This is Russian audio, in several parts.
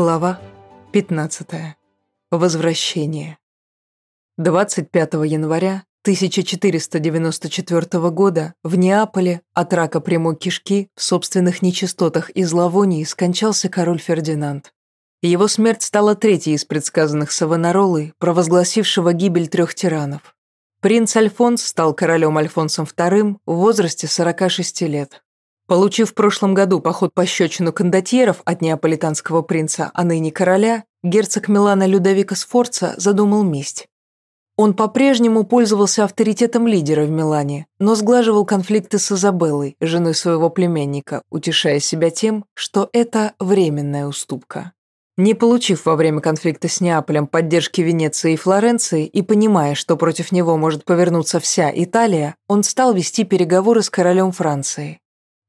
Глава 15. Возвращение. 25 января 1494 года в Неаполе от рака прямой кишки в собственных нечистотах и зловонии скончался король Фердинанд. Его смерть стала третьей из предсказанных Савонаролой, провозгласившего гибель трех тиранов. Принц Альфонс стал королем Альфонсом II в возрасте 46 лет. Получив в прошлом году поход пощечину кондотьеров от неаполитанского принца, а ныне короля, герцог Милана Людовика Сфорца задумал месть. Он по-прежнему пользовался авторитетом лидера в Милане, но сглаживал конфликты с Изабеллой, женой своего племенника, утешая себя тем, что это временная уступка. Не получив во время конфликта с Неаполем поддержки Венеции и Флоренции и понимая, что против него может повернуться вся Италия, он стал вести переговоры с королем Франции.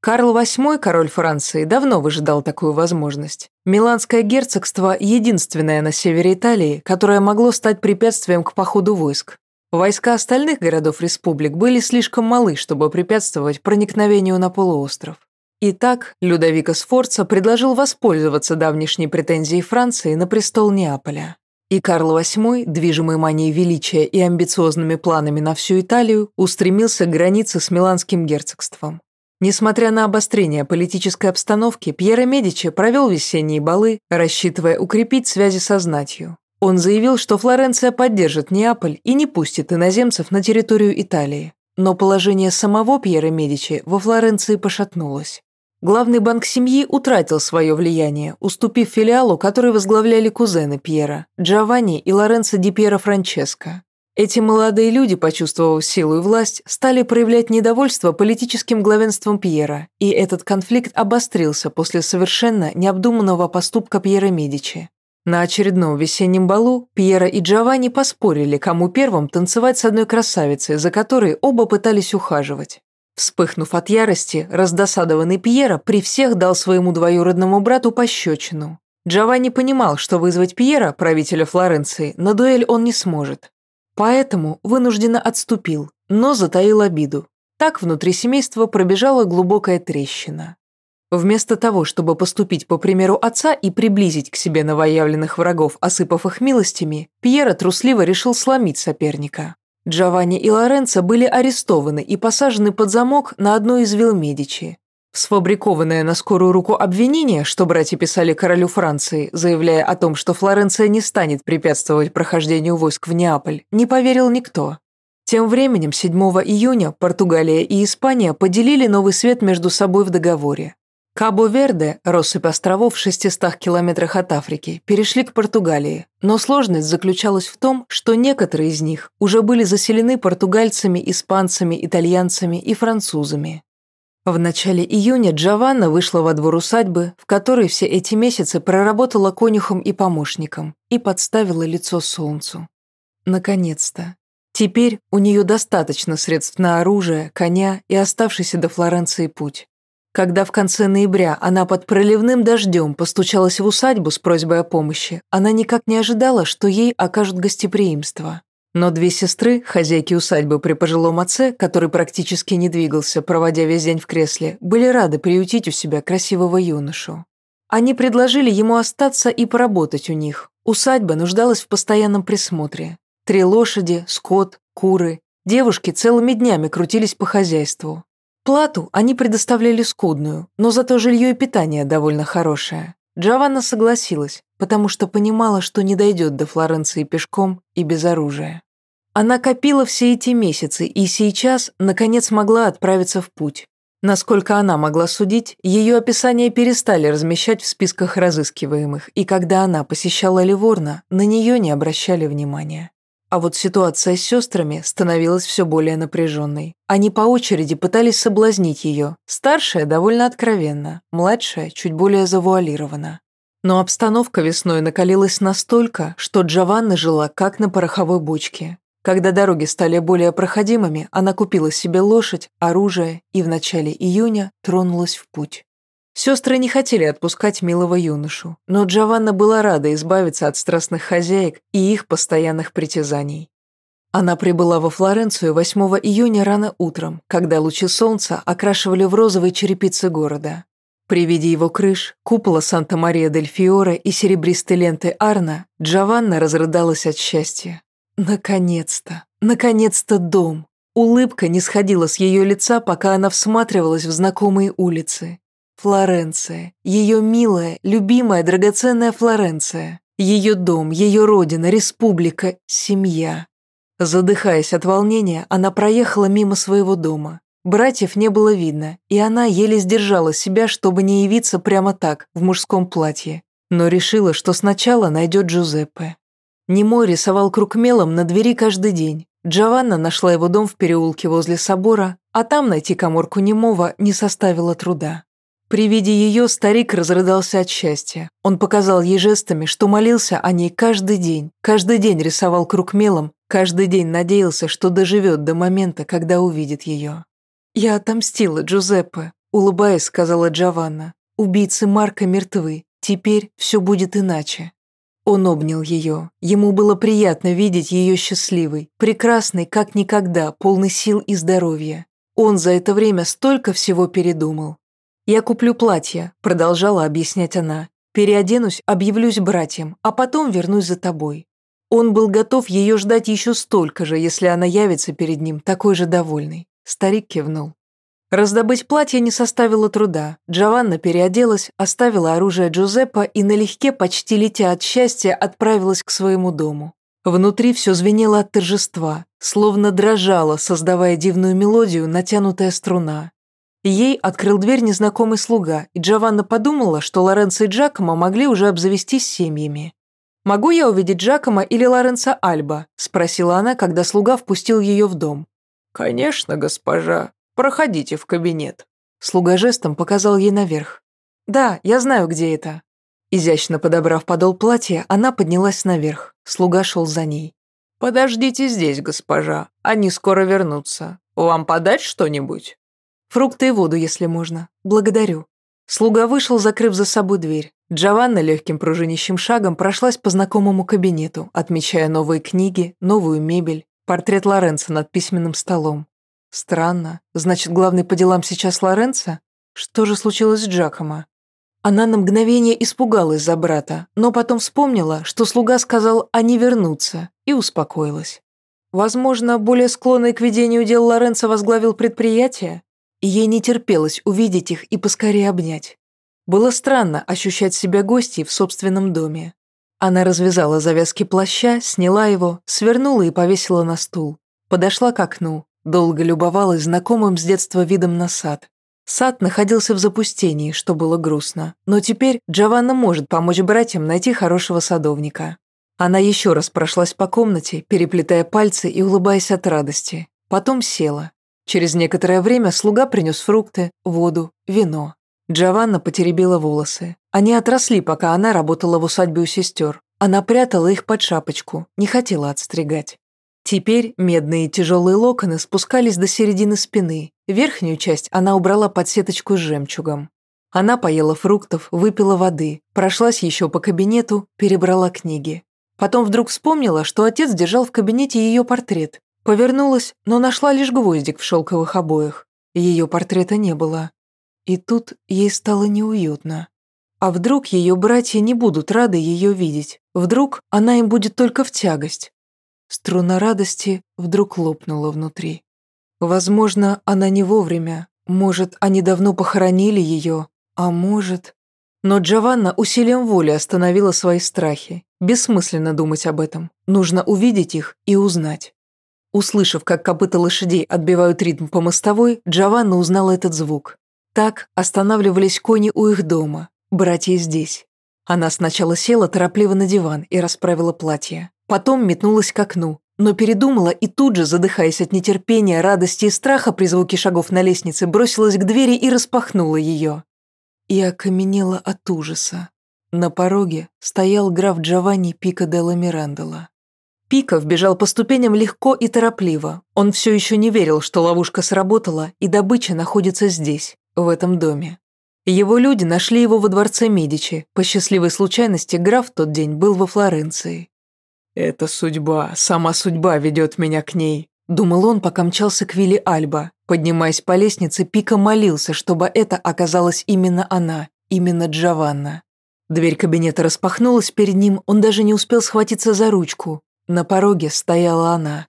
Карл VIII, король Франции, давно выжидал такую возможность. Миланское герцогство – единственное на севере Италии, которое могло стать препятствием к походу войск. Войска остальных городов республик были слишком малы, чтобы препятствовать проникновению на полуостров. Итак, Людовико Сфорца предложил воспользоваться давнишней претензией Франции на престол Неаполя. И Карл VIII, движимый манией величия и амбициозными планами на всю Италию, устремился к границе с Миланским герцогством. Несмотря на обострение политической обстановки, Пьеро Медичи провел весенние балы, рассчитывая укрепить связи со знатью. Он заявил, что Флоренция поддержит Неаполь и не пустит иноземцев на территорию Италии. Но положение самого Пьера Медичи во Флоренции пошатнулось. Главный банк семьи утратил свое влияние, уступив филиалу, который возглавляли кузены Пьера, Джованни и Лоренцо Ди Пьеро Франческо. Эти молодые люди, почувствовав силу и власть, стали проявлять недовольство политическим главенством Пьера, и этот конфликт обострился после совершенно необдуманного поступка Пьера Медичи. На очередном весеннем балу Пьера и Джованни поспорили, кому первым танцевать с одной красавицей, за которой оба пытались ухаживать. Вспыхнув от ярости, раздосадованный Пьера при всех дал своему двоюродному брату пощечину. Джованни понимал, что вызвать Пьера, правителя Флоренции, на дуэль он не сможет. Поэтому вынужденно отступил, но затаил обиду. Так внутри семейства пробежала глубокая трещина. Вместо того, чтобы поступить по примеру отца и приблизить к себе новоявленных врагов, осыпав их милостями, Пьера трусливо решил сломить соперника. Джованни и Лоренцо были арестованы и посажены под замок на одной из вилл Медичи. Сфабрикованное на скорую руку обвинение, что братья писали королю Франции, заявляя о том, что Флоренция не станет препятствовать прохождению войск в Неаполь, не поверил никто. Тем временем 7 июня Португалия и Испания поделили Новый Свет между собой в договоре. Кабо-Верде, россыпь островов в 600 километрах от Африки, перешли к Португалии, но сложность заключалась в том, что некоторые из них уже были заселены португальцами, испанцами, итальянцами и французами. В начале июня Джованна вышла во двор усадьбы, в которой все эти месяцы проработала конюхом и помощником, и подставила лицо солнцу. Наконец-то. Теперь у нее достаточно средств на оружие, коня и оставшийся до Флоренции путь. Когда в конце ноября она под проливным дождем постучалась в усадьбу с просьбой о помощи, она никак не ожидала, что ей окажут гостеприимство. Но две сестры, хозяйки усадьбы при пожилом отце, который практически не двигался, проводя весь день в кресле, были рады приютить у себя красивого юношу. Они предложили ему остаться и поработать у них. Усадьба нуждалась в постоянном присмотре. Три лошади, скот, куры. Девушки целыми днями крутились по хозяйству. Плату они предоставляли скудную, но зато жилье и питание довольно хорошее. Джованна согласилась, потому что понимала, что не дойдет до Флоренции пешком и без оружия. Она копила все эти месяцы и сейчас, наконец, могла отправиться в путь. Насколько она могла судить, ее описания перестали размещать в списках разыскиваемых, и когда она посещала Ливорно, на нее не обращали внимания. А вот ситуация с сестрами становилась все более напряженной. Они по очереди пытались соблазнить ее. Старшая довольно откровенно, младшая чуть более завуалирована. Но обстановка весной накалилась настолько, что Джованна жила как на пороховой бочке. Когда дороги стали более проходимыми, она купила себе лошадь, оружие и в начале июня тронулась в путь. Сестры не хотели отпускать милого юношу, но Джованна была рада избавиться от страстных хозяек и их постоянных притязаний. Она прибыла во Флоренцию 8 июня рано утром, когда лучи солнца окрашивали в розовые черепицы города. При виде его крыш, купола Санта-Мария-дель-Фиоре и серебристой ленты Арна, Джованна разрыдалась от счастья. Наконец-то, наконец-то дом. Улыбка не сходила с ее лица, пока она всматривалась в знакомые улицы. Флоренция, ее милая, любимая, драгоценная Флоренция. Ее дом, ее родина, республика, семья. Задыхаясь от волнения, она проехала мимо своего дома. Братьев не было видно, и она еле сдержала себя, чтобы не явиться прямо так, в мужском платье. Но решила, что сначала найдет Джузеппе. Немой рисовал круг мелом на двери каждый день. Джованна нашла его дом в переулке возле собора, а там найти коморку Немова не составило труда. При виде ее старик разрыдался от счастья. Он показал ей жестами, что молился о ней каждый день, каждый день рисовал круг мелом, каждый день надеялся, что доживет до момента, когда увидит ее. «Я отомстила, Джузеппе», — улыбаясь, сказала Джованна. «Убийцы Марка мертвы, теперь все будет иначе». Он обнял ее. Ему было приятно видеть ее счастливой, прекрасной, как никогда, полной сил и здоровья. Он за это время столько всего передумал. «Я куплю платье», — продолжала объяснять она. «Переоденусь, объявлюсь братьям, а потом вернусь за тобой». Он был готов ее ждать еще столько же, если она явится перед ним, такой же довольный. Старик кивнул. Раздобыть платье не составило труда. Джованна переоделась, оставила оружие Джузеппа и налегке, почти летя от счастья, отправилась к своему дому. Внутри все звенело от торжества, словно дрожало, создавая дивную мелодию, натянутая струна. Ей открыл дверь незнакомый слуга, и Джованна подумала, что Лоренцо и Джакомо могли уже обзавестись семьями. «Могу я увидеть Джакомо или Лоренцо Альба?» – спросила она, когда слуга впустил ее в дом. «Конечно, госпожа. Проходите в кабинет». Слуга жестом показал ей наверх. «Да, я знаю, где это». Изящно подобрав подол платья, она поднялась наверх. Слуга шел за ней. «Подождите здесь, госпожа. Они скоро вернутся. Вам подать что-нибудь?» Фрукты и воду, если можно. Благодарю». Слуга вышел, закрыв за собой дверь. Джованна легким пружинищим шагом прошлась по знакомому кабинету, отмечая новые книги, новую мебель, портрет Лоренца над письменным столом. Странно. Значит, главный по делам сейчас Лоренцо? Что же случилось с Джакомо? Она на мгновение испугалась за брата, но потом вспомнила, что слуга сказал «они вернутся» и успокоилась. Возможно, более склонный к ведению дел Лоренцо возглавил предприятие? И ей не терпелось увидеть их и поскорее обнять. Было странно ощущать себя гостьей в собственном доме. Она развязала завязки плаща, сняла его, свернула и повесила на стул. Подошла к окну, долго любовалась знакомым с детства видом на сад. Сад находился в запустении, что было грустно, но теперь Джованна может помочь братьям найти хорошего садовника. Она еще раз прошлась по комнате, переплетая пальцы и улыбаясь от радости. Потом села, Через некоторое время слуга принес фрукты, воду, вино. Джованна потеребила волосы. Они отросли, пока она работала в усадьбе у сестер. Она прятала их под шапочку, не хотела отстригать. Теперь медные тяжелые локоны спускались до середины спины. Верхнюю часть она убрала под сеточку с жемчугом. Она поела фруктов, выпила воды, прошлась еще по кабинету, перебрала книги. Потом вдруг вспомнила, что отец держал в кабинете ее портрет, Повернулась, но нашла лишь гвоздик в шелковых обоях. Ее портрета не было. И тут ей стало неуютно. А вдруг ее братья не будут рады ее видеть? Вдруг она им будет только в тягость? Струна радости вдруг лопнула внутри. Возможно, она не вовремя. Может, они давно похоронили ее. А может... Но Джованна усилием воли остановила свои страхи. Бессмысленно думать об этом. Нужно увидеть их и узнать. Услышав, как копыта лошадей отбивают ритм по мостовой, Джованна узнала этот звук. Так останавливались кони у их дома, братья здесь. Она сначала села торопливо на диван и расправила платье. Потом метнулась к окну, но передумала и тут же, задыхаясь от нетерпения, радости и страха при звуке шагов на лестнице, бросилась к двери и распахнула ее. И окаменела от ужаса. На пороге стоял граф Джованни Пика Делла Мирандола. Пика вбежал по ступеням легко и торопливо. Он все еще не верил, что ловушка сработала, и добыча находится здесь, в этом доме. Его люди нашли его во дворце Медичи. По счастливой случайности граф в тот день был во Флоренции. «Это судьба, сама судьба ведет меня к ней», думал он, пока мчался к Вилли Альба. Поднимаясь по лестнице, Пика молился, чтобы это оказалась именно она, именно Джованна. Дверь кабинета распахнулась перед ним, он даже не успел схватиться за ручку. На пороге стояла она.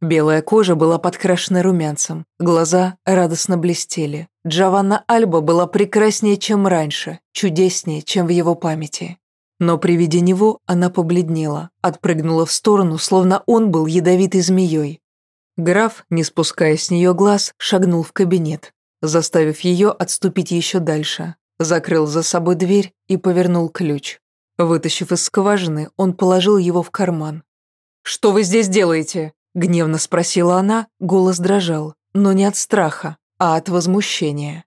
Белая кожа была подкрашена румянцем, глаза радостно блестели. Джованна Альба была прекраснее, чем раньше, чудеснее, чем в его памяти. Но при виде него она побледнела, отпрыгнула в сторону, словно он был ядовитой змеей. Граф, не спуская с нее глаз, шагнул в кабинет, заставив ее отступить еще дальше. Закрыл за собой дверь и повернул ключ. Вытащив из скважины, он положил его в карман. «Что вы здесь делаете?» Гневно спросила она, голос дрожал, но не от страха, а от возмущения.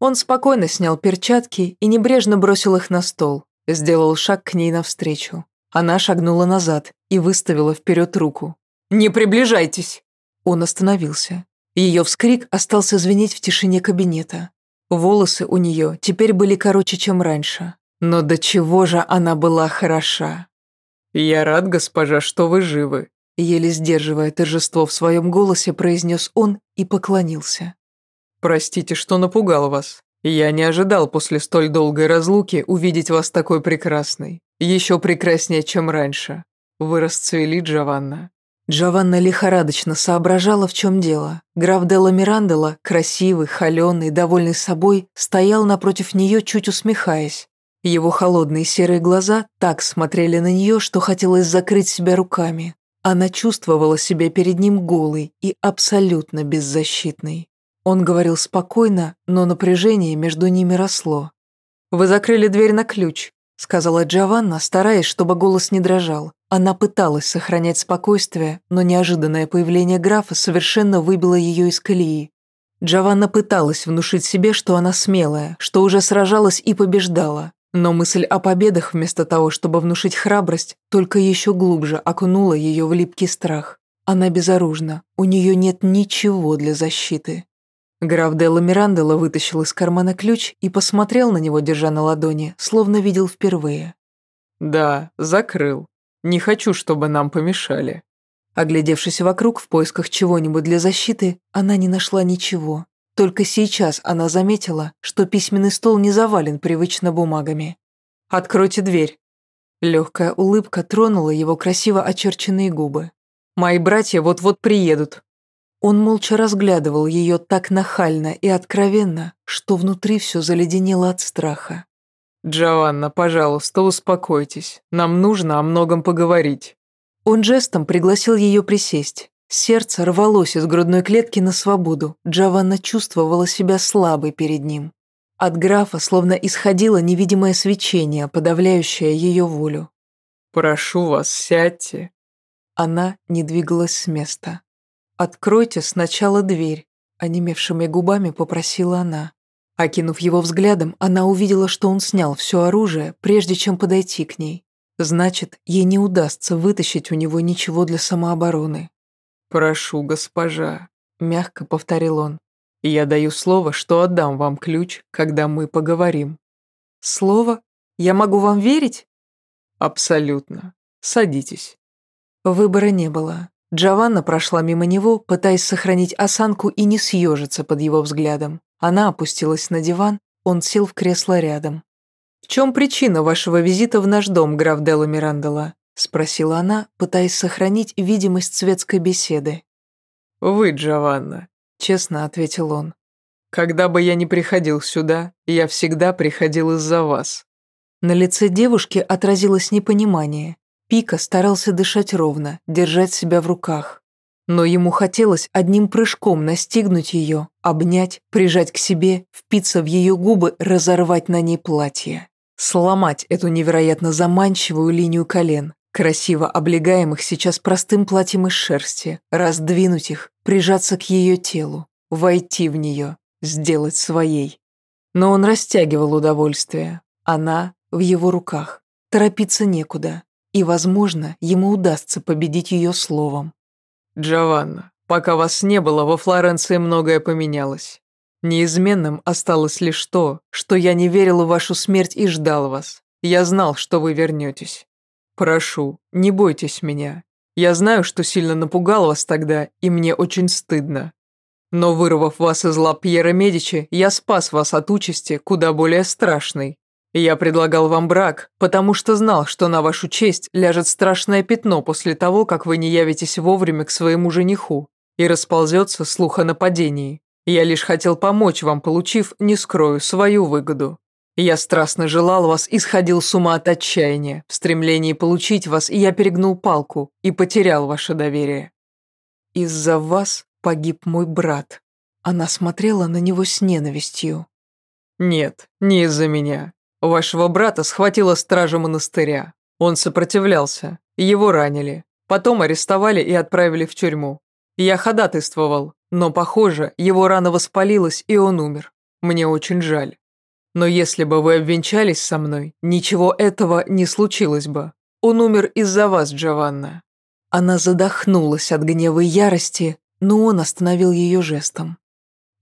Он спокойно снял перчатки и небрежно бросил их на стол, сделал шаг к ней навстречу. Она шагнула назад и выставила вперед руку. «Не приближайтесь!» Он остановился. Ее вскрик остался звенеть в тишине кабинета. Волосы у нее теперь были короче, чем раньше. Но до чего же она была хороша. «Я рад, госпожа, что вы живы», Еле сдерживая торжество в своем голосе, произнес он и поклонился. «Простите, что напугал вас. Я не ожидал после столь долгой разлуки увидеть вас такой прекрасной. Еще прекраснее, чем раньше. Вы расцвели, Джованна». Джованна лихорадочно соображала, в чем дело. Граф Делла Мирандела, красивый, холеный, довольный собой, стоял напротив нее, чуть усмехаясь. Его холодные серые глаза так смотрели на нее, что хотелось закрыть себя руками. Она чувствовала себя перед ним голой и абсолютно беззащитной. Он говорил спокойно, но напряжение между ними росло. «Вы закрыли дверь на ключ», — сказала Джованна, стараясь, чтобы голос не дрожал. Она пыталась сохранять спокойствие, но неожиданное появление графа совершенно выбило ее из колеи. Джованна пыталась внушить себе, что она смелая, что уже сражалась и побеждала, но мысль о победах, вместо того, чтобы внушить храбрость, только еще глубже окунула ее в липкий страх. Она безоружна, у нее нет ничего для защиты. Граф Делла Мирандела вытащил из кармана ключ и посмотрел на него, держа на ладони, словно видел впервые. «Да, закрыл. Не хочу, чтобы нам помешали». Оглядевшись вокруг в поисках чего-нибудь для защиты, она не нашла ничего. Только сейчас она заметила, что письменный стол не завален привычно бумагами. «Откройте дверь». Легкая улыбка тронула его красиво очерченные губы. «Мои братья вот-вот приедут». Он молча разглядывал ее так нахально и откровенно, что внутри все заледенело от страха. «Джованна, пожалуйста, успокойтесь. Нам нужно о многом поговорить». Он жестом пригласил ее присесть. Сердце рвалось из грудной клетки на свободу. Джованна чувствовала себя слабой перед ним. От графа словно исходило невидимое свечение, подавляющее ее волю. «Прошу вас, сядьте». Она не двигалась с места. «Откройте сначала дверь», — онемевшими губами попросила она. Окинув его взглядом, она увидела, что он снял все оружие, прежде чем подойти к ней. Значит, ей не удастся вытащить у него ничего для самообороны. «Прошу, госпожа», — мягко повторил он. «Я даю слово, что отдам вам ключ, когда мы поговорим». «Слово? Я могу вам верить?» «Абсолютно. Садитесь». Выбора не было. Джованна прошла мимо него, пытаясь сохранить осанку и не съежиться под его взглядом. Она опустилась на диван, он сел в кресло рядом. «В чем причина вашего визита в наш дом, граф Делла Мирандела?» Спросила она, пытаясь сохранить видимость светской беседы. «Вы, Джованна», — честно ответил он. «Когда бы я ни приходил сюда, я всегда приходил из-за вас». На лице девушки отразилось непонимание. Пика старался дышать ровно, держать себя в руках. Но ему хотелось одним прыжком настигнуть ее, обнять, прижать к себе, впиться в ее губы, разорвать на ней платье. Сломать эту невероятно заманчивую линию колен, красиво облегаемых сейчас простым платьем из шерсти, раздвинуть их, прижаться к ее телу, войти в нее, сделать своей. Но он растягивал удовольствие, она в его руках, торопиться некуда, и, возможно, ему удастся победить ее словом. «Джованна, пока вас не было, во Флоренции многое поменялось. Неизменным осталось лишь то, что я не верил в вашу смерть и ждал вас. Я знал, что вы вернетесь. Прошу, не бойтесь меня. Я знаю, что сильно напугал вас тогда, и мне очень стыдно. Но вырвав вас из лап Пьера Медичи, я спас вас от участи куда более страшной. Я предлагал вам брак, потому что знал, что на вашу честь ляжет страшное пятно после того, как вы не явитесь вовремя к своему жениху, и расползется слух о нападении. Я лишь хотел помочь вам, получив, не скрою, свою выгоду. Я страстно желал вас и сходил с ума от отчаяния. В стремлении получить вас я перегнул палку и потерял ваше доверие. Из-за вас погиб мой брат. Она смотрела на него с ненавистью. Нет, не из-за меня. Вашего брата схватила стража монастыря. Он сопротивлялся. Его ранили. Потом арестовали и отправили в тюрьму. Я ходатайствовал, но, похоже, его рана воспалилась, и он умер. Мне очень жаль. Но если бы вы обвенчались со мной, ничего этого не случилось бы. Он умер из-за вас, Джованна». Она задохнулась от гнева и ярости, но он остановил ее жестом.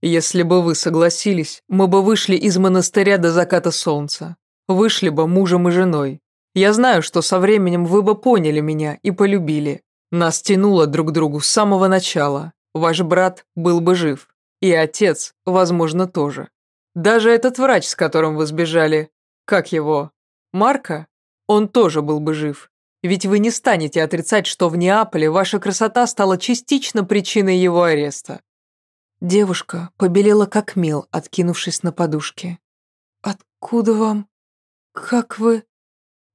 «Если бы вы согласились, мы бы вышли из монастыря до заката солнца. Вышли бы мужем и женой. Я знаю, что со временем вы бы поняли меня и полюбили. Нас тянуло друг к другу с самого начала. Ваш брат был бы жив. И отец, возможно, тоже. Даже этот врач, с которым вы сбежали, как его, Марка, он тоже был бы жив. Ведь вы не станете отрицать, что в Неаполе ваша красота стала частично причиной его ареста. Девушка побелела как мел, откинувшись на подушке. «Откуда вам? Как вы?»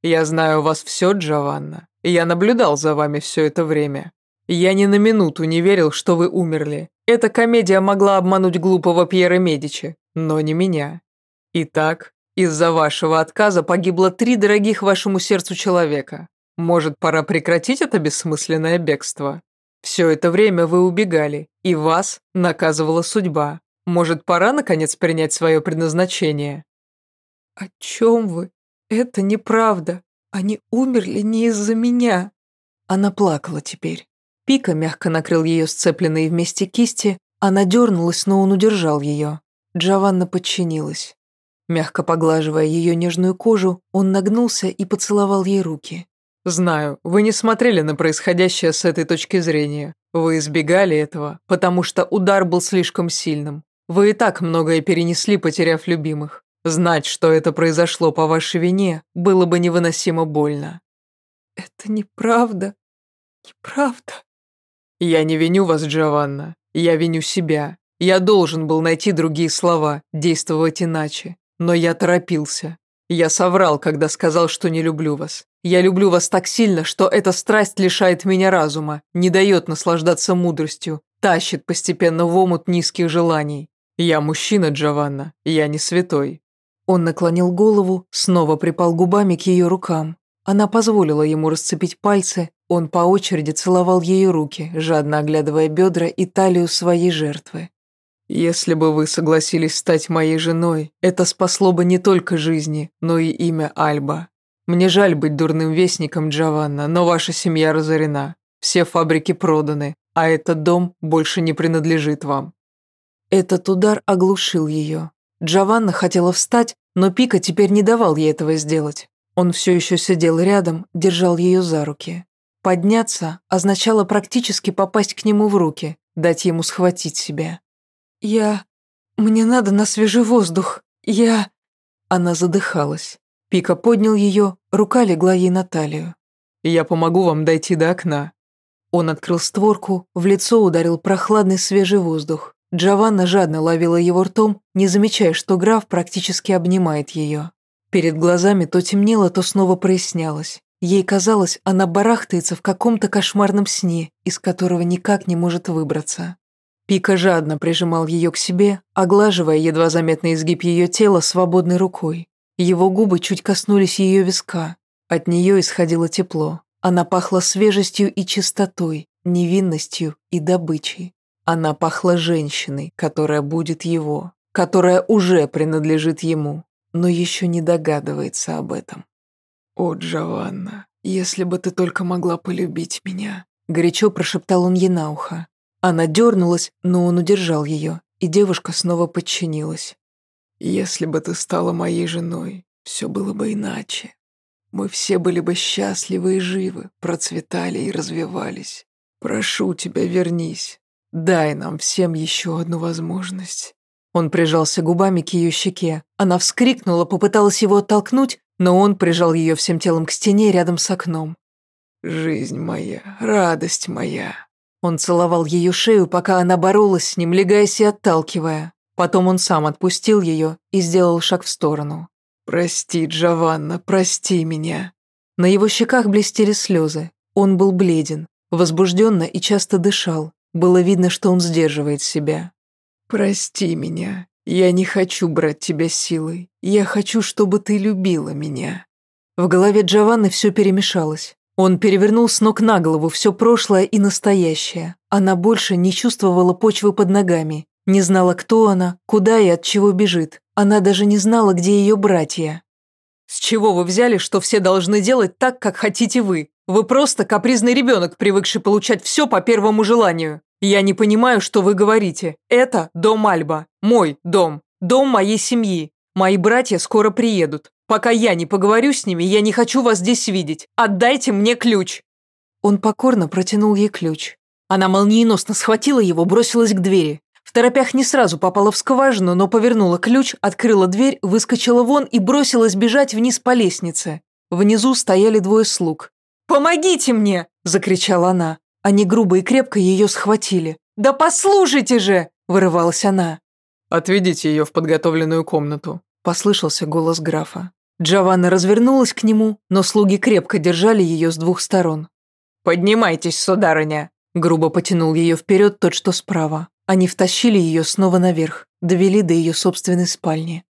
«Я знаю вас все, Джованна. Я наблюдал за вами все это время. Я ни на минуту не верил, что вы умерли. Эта комедия могла обмануть глупого Пьера Медичи, но не меня. Итак, из-за вашего отказа погибло три дорогих вашему сердцу человека. Может, пора прекратить это бессмысленное бегство? Все это время вы убегали, и вас наказывала судьба. Может, пора, наконец, принять свое предназначение?» «О чем вы? Это неправда. Они умерли не из-за меня». Она плакала теперь. Пика мягко накрыл ее сцепленные вместе кисти, она дернулась, но он удержал ее. Джованна подчинилась. Мягко поглаживая ее нежную кожу, он нагнулся и поцеловал ей руки. «Знаю, вы не смотрели на происходящее с этой точки зрения. Вы избегали этого, потому что удар был слишком сильным. Вы и так многое перенесли, потеряв любимых. Знать, что это произошло по вашей вине, было бы невыносимо больно». «Это неправда. Неправда». «Я не виню вас, Джованна. Я виню себя. Я должен был найти другие слова, действовать иначе. Но я торопился. Я соврал, когда сказал, что не люблю вас. Я люблю вас так сильно, что эта страсть лишает меня разума, не дает наслаждаться мудростью, тащит постепенно в омут низких желаний. Я мужчина, Джованна, я не святой». Он наклонил голову, снова припал губами к ее рукам. Она позволила ему расцепить пальцы, он по очереди целовал ее руки, жадно оглядывая бедра и талию своей жертвы. Если бы вы согласились стать моей женой, это спасло бы не только жизни, но и имя Альба. Мне жаль быть дурным вестником, Джованна, но ваша семья разорена. Все фабрики проданы, а этот дом больше не принадлежит вам». Этот удар оглушил ее. Джованна хотела встать, но Пика теперь не давал ей этого сделать. Он все еще сидел рядом, держал ее за руки. Подняться означало практически попасть к нему в руки, дать ему схватить себя. «Я... Мне надо на свежий воздух. Я...» Она задыхалась. Пика поднял ее, рука легла ей на талию. «Я помогу вам дойти до окна». Он открыл створку, в лицо ударил прохладный свежий воздух. Джованна жадно ловила его ртом, не замечая, что граф практически обнимает ее. Перед глазами то темнело, то снова прояснялось. Ей казалось, она барахтается в каком-то кошмарном сне, из которого никак не может выбраться. Пика жадно прижимал ее к себе, оглаживая едва заметный изгиб ее тела свободной рукой. Его губы чуть коснулись ее виска. От нее исходило тепло. Она пахла свежестью и чистотой, невинностью и добычей. Она пахла женщиной, которая будет его, которая уже принадлежит ему, но еще не догадывается об этом. «О, Джованна, если бы ты только могла полюбить меня», горячо прошептал он ей на ухо. Она дернулась, но он удержал ее, и девушка снова подчинилась. «Если бы ты стала моей женой, все было бы иначе». мы все были бы счастливы и живы, процветали и развивались. Прошу тебя, вернись. Дай нам всем еще одну возможность». Он прижался губами к ее щеке. Она вскрикнула, попыталась его оттолкнуть, но он прижал ее всем телом к стене рядом с окном. «Жизнь моя, радость моя». Он целовал ее шею, пока она боролась с ним, легаясь и отталкивая. Потом он сам отпустил ее и сделал шаг в сторону. «Прости, Джованна, прости меня». На его щеках блестели слезы. Он был бледен, возбужденно и часто дышал. Было видно, что он сдерживает себя. «Прости меня. Я не хочу брать тебя силой. Я хочу, чтобы ты любила меня». В голове Джованны все перемешалось. Он перевернул с ног на голову все прошлое и настоящее. Она больше не чувствовала почвы под ногами, не знала, кто она, куда и от чего бежит. Она даже не знала, где ее братья. «С чего вы взяли, что все должны делать так, как хотите вы? Вы просто капризный ребенок, привыкший получать все по первому желанию. Я не понимаю, что вы говорите. Это дом Альба. Мой дом. Дом моей семьи. Мои братья скоро приедут. Пока я не поговорю с ними, я не хочу вас здесь видеть. Отдайте мне ключ». Он покорно протянул ей ключ. Она молниеносно схватила его, бросилась к двери. В торопях не сразу попала в скважину, но повернула ключ, открыла дверь, выскочила вон и бросилась бежать вниз по лестнице. Внизу стояли двое слуг. «Помогите мне!» – закричала она. Они грубо и крепко ее схватили. «Да послушайте же!» – вырывалась она. «Отведите ее в подготовленную комнату», – послышался голос графа. Джованна развернулась к нему, но слуги крепко держали ее с двух сторон. «Поднимайтесь, сударыня!» – грубо потянул ее вперед тот, что справа. Они втащили ее снова наверх, довели до ее собственной спальни.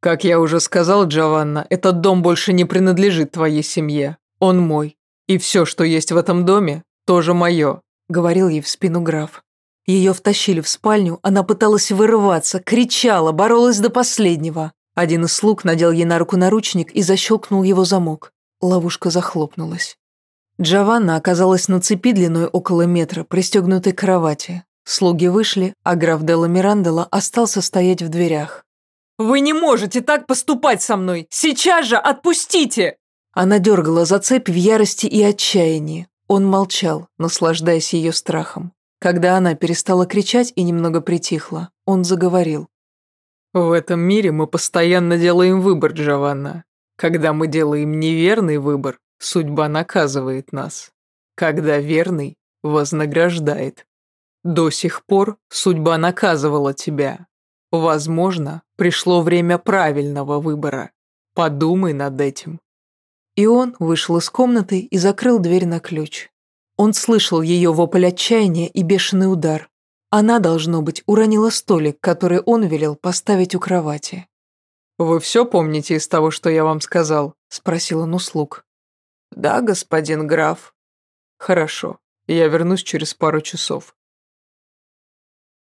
«Как я уже сказал, Джованна, этот дом больше не принадлежит твоей семье. Он мой. И все, что есть в этом доме, тоже мое», — говорил ей в спину граф. Ее втащили в спальню, она пыталась вырываться, кричала, боролась до последнего. Один из слуг надел ей на руку наручник и защелкнул его замок. Ловушка захлопнулась. Джованна оказалась на цепи длиной около метра, пристегнутой к кровати. Слуги вышли, а граф Делла Мирандела остался стоять в дверях. «Вы не можете так поступать со мной! Сейчас же отпустите!» Она дергала за цепь в ярости и отчаянии. Он молчал, наслаждаясь ее страхом. Когда она перестала кричать и немного притихла, он заговорил. «В этом мире мы постоянно делаем выбор, Джованна. Когда мы делаем неверный выбор, судьба наказывает нас. Когда верный, вознаграждает. До сих пор судьба наказывала тебя. Возможно, пришло время правильного выбора. Подумай над этим». И он вышел из комнаты и закрыл дверь на ключ. Он слышал ее вопль отчаяния и бешеный удар. Она, должно быть, уронила столик, который он велел поставить у кровати. «Вы все помните из того, что я вам сказал?» – спросил он у. «Да, господин граф». «Хорошо, я вернусь через пару часов.